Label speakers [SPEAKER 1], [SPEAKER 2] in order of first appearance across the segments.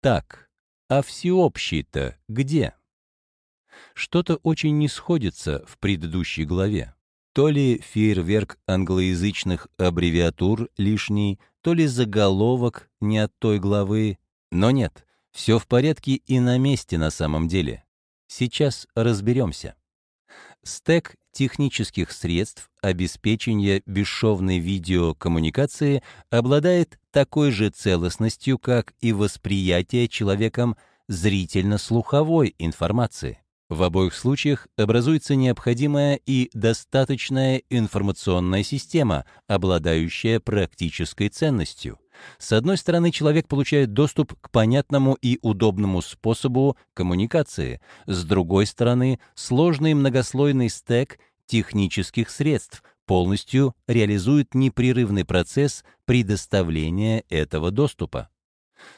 [SPEAKER 1] Так, а всеобщий-то где? Что-то очень не сходится в предыдущей главе. То ли фейерверк англоязычных аббревиатур лишний, то ли заголовок не от той главы. Но нет, все в порядке и на месте на самом деле. Сейчас разберемся. Стек технических средств обеспечения бесшовной видеокоммуникации обладает такой же целостностью, как и восприятие человеком зрительно-слуховой информации. В обоих случаях образуется необходимая и достаточная информационная система, обладающая практической ценностью. С одной стороны, человек получает доступ к понятному и удобному способу коммуникации. С другой стороны, сложный многослойный стек технических средств полностью реализует непрерывный процесс предоставления этого доступа.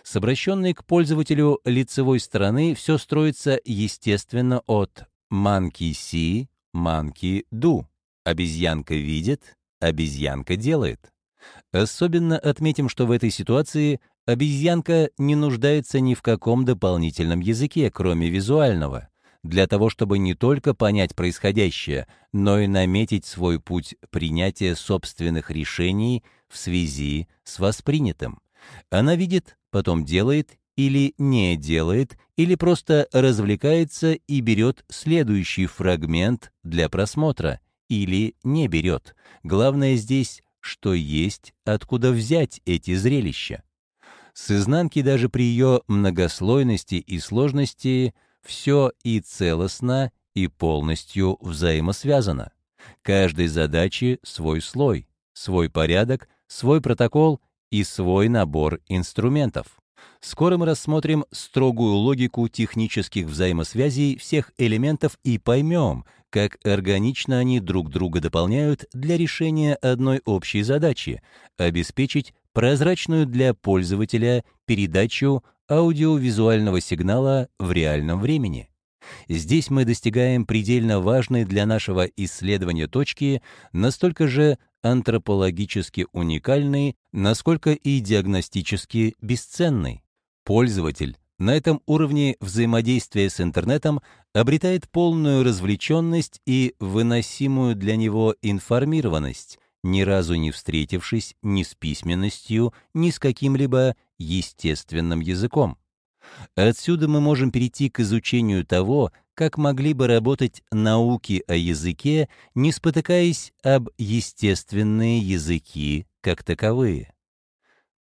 [SPEAKER 1] С обращенной к пользователю лицевой стороны все строится, естественно, от monkey see, monkey do. Обезьянка видит, обезьянка делает. Особенно отметим, что в этой ситуации обезьянка не нуждается ни в каком дополнительном языке, кроме визуального, для того, чтобы не только понять происходящее, но и наметить свой путь принятия собственных решений в связи с воспринятым. Она видит, потом делает или не делает, или просто развлекается и берет следующий фрагмент для просмотра, или не берет. Главное здесь, что есть, откуда взять эти зрелища. С изнанки даже при ее многослойности и сложности все и целостно, и полностью взаимосвязано. Каждой задачи свой слой, свой порядок, свой протокол и свой набор инструментов. Скоро мы рассмотрим строгую логику технических взаимосвязей всех элементов и поймем, как органично они друг друга дополняют для решения одной общей задачи — обеспечить прозрачную для пользователя передачу аудиовизуального сигнала в реальном времени. Здесь мы достигаем предельно важной для нашего исследования точки, настолько же антропологически уникальный, насколько и диагностически бесценный. Пользователь на этом уровне взаимодействия с интернетом обретает полную развлеченность и выносимую для него информированность, ни разу не встретившись ни с письменностью, ни с каким-либо естественным языком. Отсюда мы можем перейти к изучению того, как могли бы работать науки о языке, не спотыкаясь об естественные языки как таковые.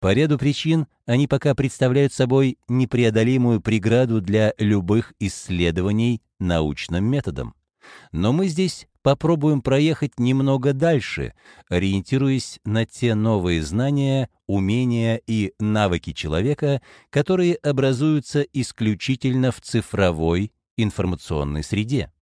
[SPEAKER 1] По ряду причин они пока представляют собой непреодолимую преграду для любых исследований научным методом. Но мы здесь попробуем проехать немного дальше, ориентируясь на те новые знания, умения и навыки человека, которые образуются исключительно в цифровой информационной среде.